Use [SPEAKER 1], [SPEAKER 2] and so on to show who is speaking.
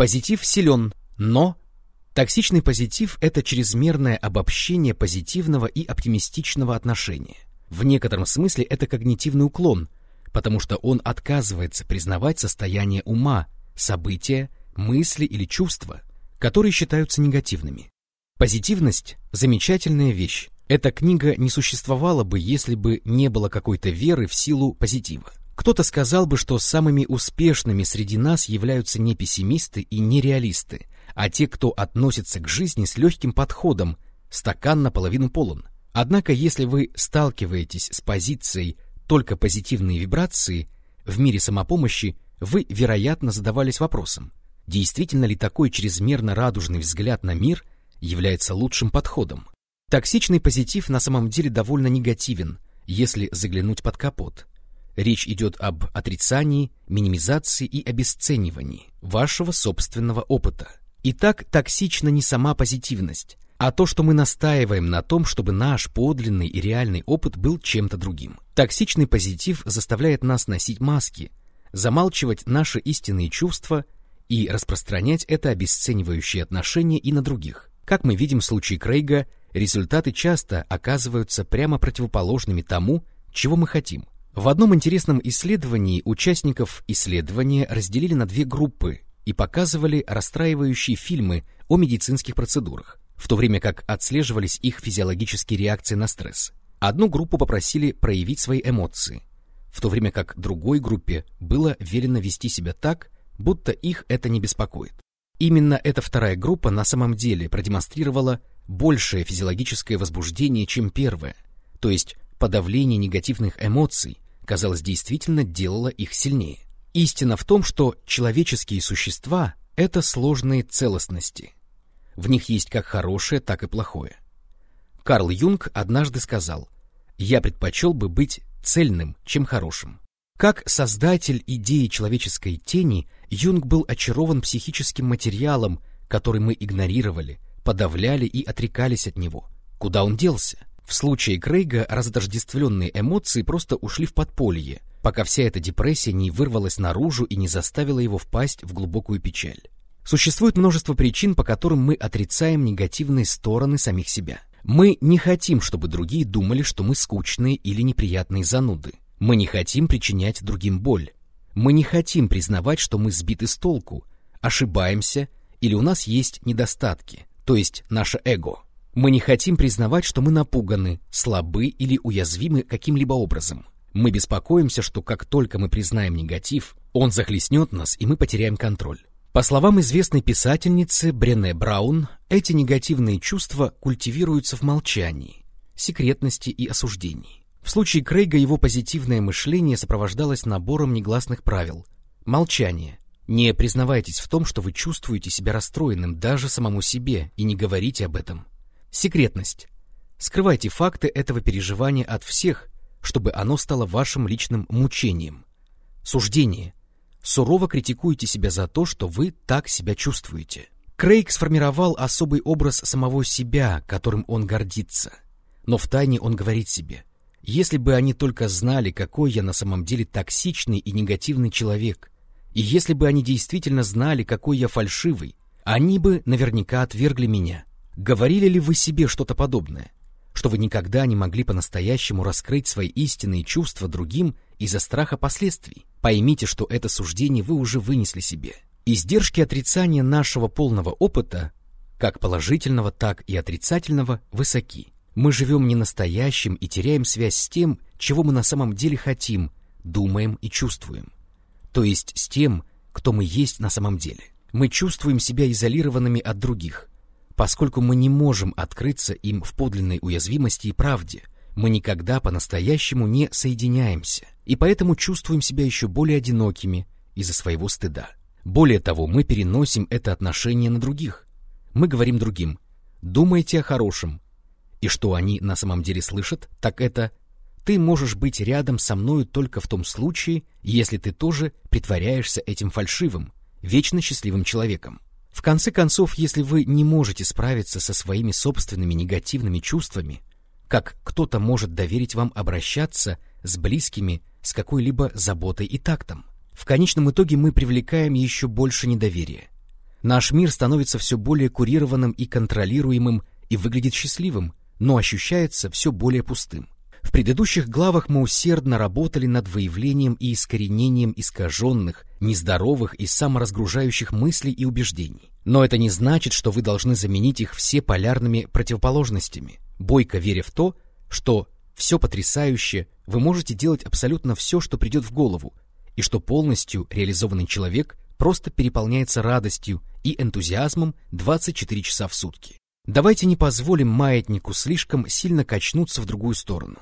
[SPEAKER 1] Позитив силен, но токсичный позитив — это чрезмерное обобщение позитивного и оптимистичного отношения. В некотором смысле это когнитивный уклон, потому что он отказывается признавать состояние ума, события, мысли или чувства, которые считаются негативными. Позитивность — замечательная вещь. Эта книга не существовала бы, если бы не было какой-то веры в силу позитива. Кто-то сказал бы, что самыми успешными среди нас являются не пессимисты и не реалисты, а те, кто относится к жизни с легким подходом, стакан наполовину полон. Однако, если вы сталкиваетесь с позицией только позитивные вибрации в мире самопомощи, вы, вероятно, задавались вопросом, действительно ли такой чрезмерно радужный взгляд на мир является лучшим подходом. Токсичный позитив на самом деле довольно негативен, если заглянуть под капот. Речь идет об отрицании, минимизации и обесценивании вашего собственного опыта. Итак, токсична не сама позитивность, а то, что мы настаиваем на том, чтобы наш подлинный и реальный опыт был чем-то другим. Токсичный позитив заставляет нас носить маски, замалчивать наши истинные чувства и распространять это обесценивающее отношение и на других. Как мы видим в случае Крейга, результаты часто оказываются прямо противоположными тому, чего мы хотим. В одном интересном исследовании участников исследования разделили на две группы и показывали расстраивающие фильмы о медицинских процедурах, в то время как отслеживались их физиологические реакции на стресс. Одну группу попросили проявить свои эмоции, в то время как другой группе было велено вести себя так, будто их это не беспокоит. Именно эта вторая группа на самом деле продемонстрировала большее физиологическое возбуждение, чем первая, то есть подавление негативных эмоций, казалось, действительно делало их сильнее. Истина в том, что человеческие существа — это сложные целостности. В них есть как хорошее, так и плохое. Карл Юнг однажды сказал, «Я предпочел бы быть цельным, чем хорошим». Как создатель идеи человеческой тени, Юнг был очарован психическим материалом, который мы игнорировали, подавляли и отрекались от него. Куда он делся? В случае Крейга разотождествленные эмоции просто ушли в подполье, пока вся эта депрессия не вырвалась наружу и не заставила его впасть в глубокую печаль. Существует множество причин, по которым мы отрицаем негативные стороны самих себя. Мы не хотим, чтобы другие думали, что мы скучные или неприятные зануды. Мы не хотим причинять другим боль. Мы не хотим признавать, что мы сбиты с толку, ошибаемся или у нас есть недостатки, то есть наше эго. Мы не хотим признавать, что мы напуганы, слабы или уязвимы каким-либо образом. Мы беспокоимся, что как только мы признаем негатив, он захлестнет нас, и мы потеряем контроль. По словам известной писательницы Брене Браун, эти негативные чувства культивируются в молчании, секретности и осуждении. В случае Крейга его позитивное мышление сопровождалось набором негласных правил. Молчание. Не признавайтесь в том, что вы чувствуете себя расстроенным даже самому себе, и не говорите об этом. Секретность. Скрывайте факты этого переживания от всех, чтобы оно стало вашим личным мучением. Суждение. Сурово критикуйте себя за то, что вы так себя чувствуете. Крейг сформировал особый образ самого себя, которым он гордится. Но втайне он говорит себе – если бы они только знали, какой я на самом деле токсичный и негативный человек, и если бы они действительно знали, какой я фальшивый, они бы наверняка отвергли меня. Говорили ли вы себе что-то подобное? Что вы никогда не могли по-настоящему раскрыть свои истинные чувства другим из-за страха последствий? Поймите, что это суждение вы уже вынесли себе. Издержки отрицания нашего полного опыта, как положительного, так и отрицательного, высоки. Мы живем не настоящим и теряем связь с тем, чего мы на самом деле хотим, думаем и чувствуем. То есть с тем, кто мы есть на самом деле. Мы чувствуем себя изолированными от других, поскольку мы не можем открыться им в подлинной уязвимости и правде. Мы никогда по-настоящему не соединяемся, и поэтому чувствуем себя еще более одинокими из-за своего стыда. Более того, мы переносим это отношение на других. Мы говорим другим «думайте о хорошем», и что они на самом деле слышат, так это «ты можешь быть рядом со мною только в том случае, если ты тоже притворяешься этим фальшивым, вечно счастливым человеком». В конце концов, если вы не можете справиться со своими собственными негативными чувствами, как кто-то может доверить вам обращаться с близкими с какой-либо заботой и тактом? В конечном итоге мы привлекаем еще больше недоверия. Наш мир становится все более курированным и контролируемым и выглядит счастливым, но ощущается все более пустым. В предыдущих главах мы усердно работали над выявлением и искоренением искаженных, нездоровых и саморазгружающих мыслей и убеждений. Но это не значит, что вы должны заменить их все полярными противоположностями, бойко веря в то, что все потрясающе, вы можете делать абсолютно все, что придет в голову, и что полностью реализованный человек просто переполняется радостью и энтузиазмом 24 часа в сутки. Давайте не позволим маятнику слишком сильно качнуться в другую сторону.